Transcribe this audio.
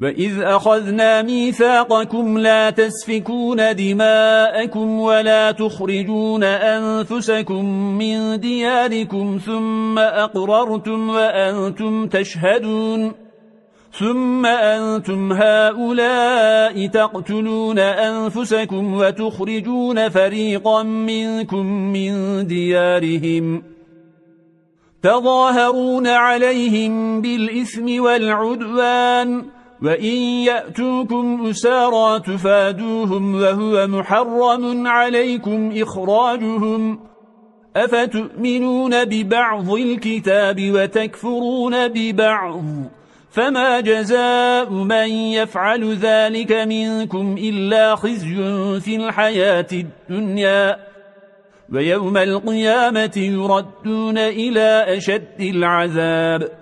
وَإِذْ أَخَذْنَا مِيثَاقَكُمْ لَا تَسْفِكُونَ دِمَاءَكُمْ وَلَا تُخْرِجُونَ أَنفُسَكُمْ مِنْ دِيَارِكُمْ ثُمَّ أَقْرَرْتُمْ وَأَنْتُمْ تَشْهَدُونَ ثُمَّ أَنْتُمْ هَؤُلَاءِ تَقْتُلُونَ أَنفُسَكُمْ وَتُخْرِجُونَ فَرِيقًا مِنْكُمْ مِنْ دِيَارِهِمْ تَظَاهَرُونَ عَلَيْهِمْ بِالْإِثْمِ وَالْعُدْوَانِ وَإِنْ يَأْتُوكُمْ أُسَارَى تُفَادُوهُمْ وَهُوَ مُحَرَّمٌ عَلَيْكُمْ إِخْرَاجُهُمْ أَفَتُؤْمِنُونَ بِبَعْضِ الْكِتَابِ وَتَكْفُرُونَ بِبَعْضِ فَمَا جَزَاءُ مَنْ يَفْعَلُ ذَلِكَ مِنْكُمْ إِلَّا خِزْيٌ فِي الْحَيَاةِ الدُّنْيَا وَيَوْمَ الْقِيَامَةِ يُرَدُّونَ إِلَى أَشَدِّ الْعَذَابِ